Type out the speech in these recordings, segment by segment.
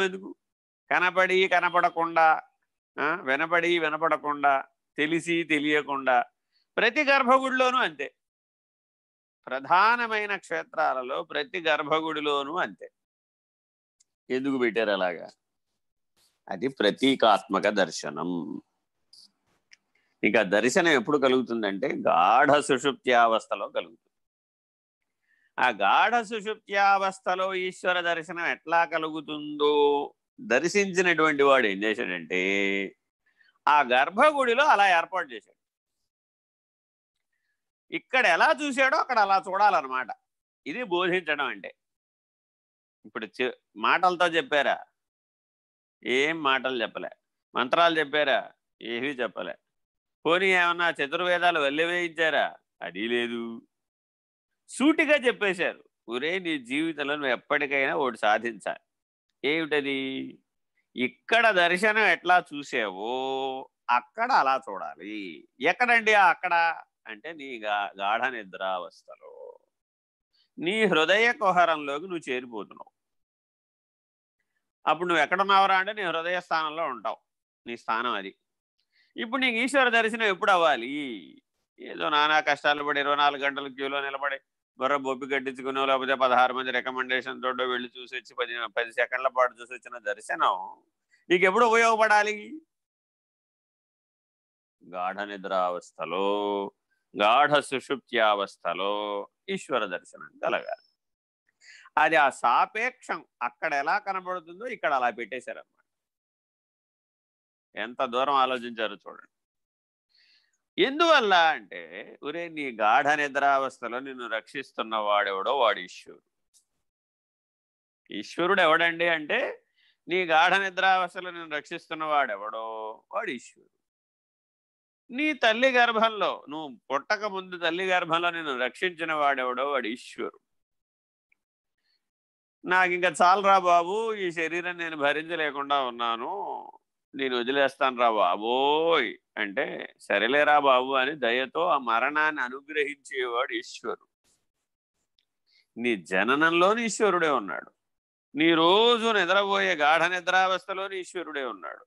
ఎందుకు కనపడి కనపడకుండా వినపడి వినపడకుండా తెలిసి తెలియకుండా ప్రతి గర్భగుడిలోనూ అంతే. ప్రధానమైన క్షేత్రాలలో ప్రతి గర్భగుడిలోనూ అంతే. ఎందుకు పెట్టారు అలాగా? అది ప్రతీకాత్మక దర్శనం. ఇక దర్శనం ఎప్పుడు కలుగుతుందంటే గాఢ సుషుప్త్యావస్థలో కలుగుతుంది. ఆ గాఢ సుషుప్త్యావస్థలో ఈశ్వర దర్శనం ఎట్లా కలుగుతుందో దర్శించినటువంటి వాడు ఏం చేశాడంటే ఆ గర్భగుడిలో అలా ఏర్పాటు చేశాడు. ఇక్కడ ఎలా చూశాడో అక్కడ అలా చూడాలన్నమాట. ఇది బోధించడం అంటే. ఇప్పుడు మాటలతో చెప్పారా? ఏం మాటలు చెప్పలే? మంత్రాలు చెప్పారా? ఏవి చెప్పలే. పోనీ ఏమన్నా చతుర్వేదాలు వేయించారా అది లేదు. సూటిగా చెప్పేశారు. ఒరే నీ జీవితంలో నువ్వు ఎప్పటికైనా ఒకటి సాధించాలి. ఏమిటది? ఇక్కడ దర్శనం ఎట్లా చూసావో అక్కడ అలా చూడాలి. ఎక్కడండి? అక్కడ? అంటే నీ గా గాఢ నిద్రావస్థలో. నీ హృదయ కుహరంలోకి నువ్వు చేరిపోతున్నావు. అప్పుడు నువ్వు ఎక్కడున్నావురా అంటే నీ హృదయ స్థానంలో ఉంటావు. నీ స్థానం అది. ఇప్పుడు నీకు ఈశ్వర దర్శనం ఎప్పుడు అవ్వాలి? ఏదో నానా కష్టాలు పడి ఇరవై నాలుగు గంటల క్యూలో నిలబడి బుర్ర బొప్పి కట్టించుకునో లేకపోతే పదహారు మంది రికమెండేషన్ తోటో వెళ్ళి చూసి వచ్చి పది పది సెకండ్ల పాటు చూసి వచ్చిన దర్శనం. నీకు ఎప్పుడు ఉపయోగపడాలి? గాఢ నిద్రావస్థలో గాఢ సుషుప్త్యావస్థలో ఈశ్వర దర్శనం కలగాలి. అది ఆ సాపేక్షం అక్కడ ఎలా కనబడుతుందో ఇక్కడ అలా పెట్టేశారనమాట ఎంత దూరం ఆలోచించారో చూడండి. ఎందువల్ల అంటే ఒరే నీ గాఢ నిద్రావస్థలో నిన్ను రక్షిస్తున్న వాడెవడో వాడు ఈశ్వరుడు. ఈశ్వరుడు ఎవడండి అంటే నీ గాఢ నిద్రావస్థలో నిన్ను రక్షిస్తున్న వాడెవడో వాడు ఈశ్వరుడు. నీ తల్లి గర్భంలో నువ్వు పుట్టక ముందు తల్లి గర్భంలో నిన్ను రక్షించిన వాడెవడో వాడు ఈశ్వరుడు. నాకు ఇంకా చాలరా బాబు ఈ శరీరం నేను భరించలేకుండా ఉన్నాను నేను వదిలేస్తాను రా బాబోయ్ అంటే సరేలేరా బాబు అని దయతో ఆ మరణాన్ని అనుగ్రహించేవాడు ఈశ్వరుడు. నీ జననంలోని ఈశ్వరుడే ఉన్నాడు. నీ రోజు నిద్రపోయే గాఢ నిద్రావస్థలోని ఈశ్వరుడే ఉన్నాడు.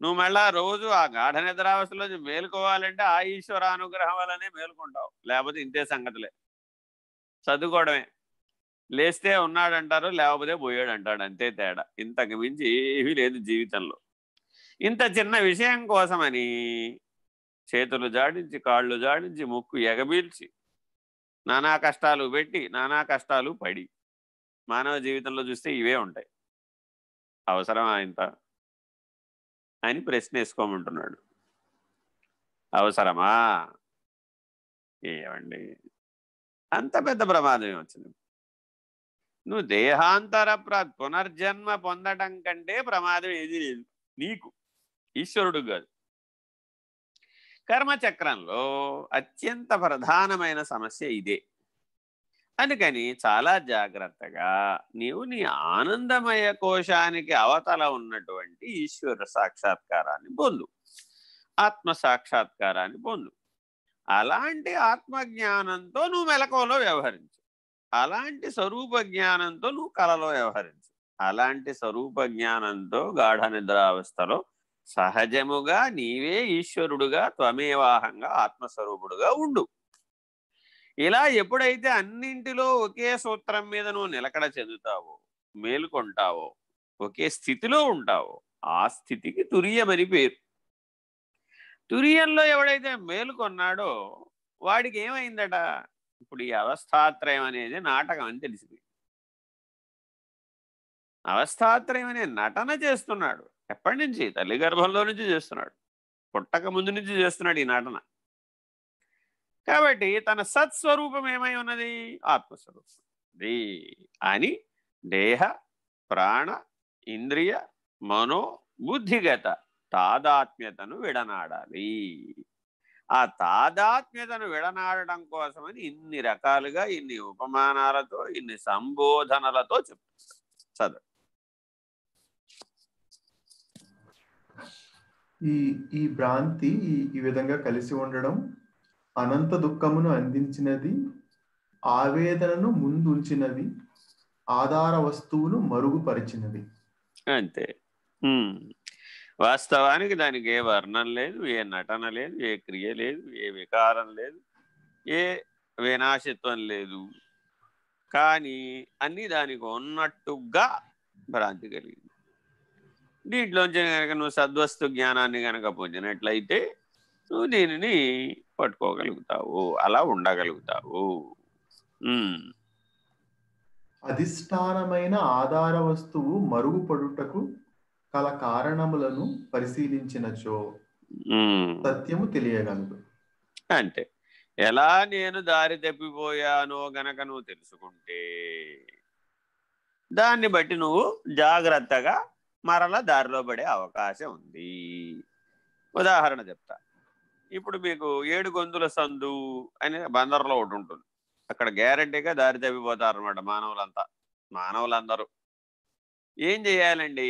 నువ్వు మళ్ళా రోజు ఆ గాఢ నిద్రావస్థలో మేలుకోవాలంటే ఆ ఈశ్వర అనుగ్రహం వల్లనే మేలుకుంటావు. లేకపోతే ఇంతే సంగతులే. చదువుకోవడమే. లేస్తే ఉన్నాడంటారు లేకపోతే పోయాడు అంటాడు అంతే తేడా. ఇంతకు మించి ఏమీ లేదు జీవితంలో. ఇంత చిన్న విషయం కోసమని చేతులు జాడించి కాళ్ళు జాడించి ముక్కు ఎగబీల్చి నానా కష్టాలు పెట్టి నానా కష్టాలు పడి మానవ జీవితంలో చూస్తే ఇవే ఉంటాయి. అవసరమా ఇంత? అని ప్రశ్న వేసుకోమంటున్నాడు అవసరమా? ఏమండి? అంత పెద్ద ప్రమాదం వచ్చింది? నువ్వు దేహాంతర ప్ర పునర్జన్మ పొందడం కంటే ప్రమాదం ఏది లేదు. నీకు ఈశ్వరుడు కాదు. కర్మచక్రంలో అత్యంత ప్రధానమైన సమస్య ఇదే. అందుకని చాలా జాగ్రత్తగా నీవు నీ ఆనందమయ కోశానికి అవతల ఉన్నటువంటి ఈశ్వర సాక్షాత్కారాన్ని పొందు. ఆత్మ సాక్షాత్కారాన్ని పొందు. అలాంటి ఆత్మజ్ఞానంతో నువ్వు మెలకువలో వ్యవహరించు. అలాంటి స్వరూప జ్ఞానంతో నువ్వు కలలో వ్యవహరించు. అలాంటి స్వరూప జ్ఞానంతో గాఢ నిద్రావస్థలో సహజముగా నీవే ఈశ్వరుడుగా త్వమేవాహంగా ఆత్మస్వరూపుడుగా ఉండు. ఇలా ఎప్పుడైతే అన్నింటిలో ఒకే సూత్రం మీద నువ్వు నిలకడ చెందుతావో మేలుకొంటావో ఒకే స్థితిలో ఉంటావో ఆ స్థితికి తురియమని పేరు. తురియంలో ఎవడైతే మేలుకొన్నాడో వాడికి ఏమైందట? ఇప్పుడు ఈ అవస్థాత్రయం అనేది నాటకం అని తెలిసింది అవస్థాత్రయం అనే నటన చేస్తున్నాడు. ఎప్పటి నుంచి? తల్లి గర్భంలో నుంచి చేస్తున్నాడు. పుట్టక ముందు నుంచి చేస్తున్నాడు ఈ నటన. కాబట్టి తన సత్స్వరూపం ఏమై ఉన్నది? ఆత్మస్వరూపం. ది అని దేహ ప్రాణ ఇంద్రియ మనో బుద్ధిగత తాదాత్మ్యతను విడనాడాలి. ఆ తాదాత్మ్యతను విడనాడటం కోసమని ఇన్ని రకాలుగా ఇన్ని ఉపమానాలతో ఇన్ని సంబోధనలతో చెప్తారు చదువు ఈ ఈ భ్రాంతి ఈ విధంగా కలిసి ఉండడం అనంత దుఃఖమును అందించినది ఆవేదనను ముందుంచినది ఆధార వస్తువును మరుగుపరిచినది అంతే. వాస్తవానికి దానికి ఏ వర్ణం లేదు ఏ నటన లేదు ఏ క్రియ లేదు ఏ వికారం లేదు ఏ వినాశిత్వం లేదు. కానీ అన్ని దానికి ఉన్నట్టుగా భ్రాంతి కలిగింది. దీంట్లోంచి కనుక నువ్వు సద్వస్తు జ్ఞానాన్ని కనుక పొందినట్లయితే నువ్వు దీనిని పట్టుకోగలుగుతావు అలా ఉండగలుగుతావు. అధిష్టానమైన ఆధార వస్తువు మరుగుపడుటకు కల కారణములను పరిశీలించినచో. సత్యము తెలియగలదు అంటే ఎలా నేను దారి తప్పిపోయానో గనక నువ్వు తెలుసుకుంటే దాన్ని బట్టి నువ్వు జాగ్రత్తగా మరలా దారిలో పడే అవకాశం ఉంది. ఉదాహరణ చెప్తా. ఇప్పుడు మీకు ఏడు గొంతుల సందు అని బందర్లో ఒకటి ఉంటుంది. అక్కడ గ్యారంటీగా దారి తప్పిపోతారు అనమాట మానవులంతా. మానవులందరూ. ఏం చేయాలండి?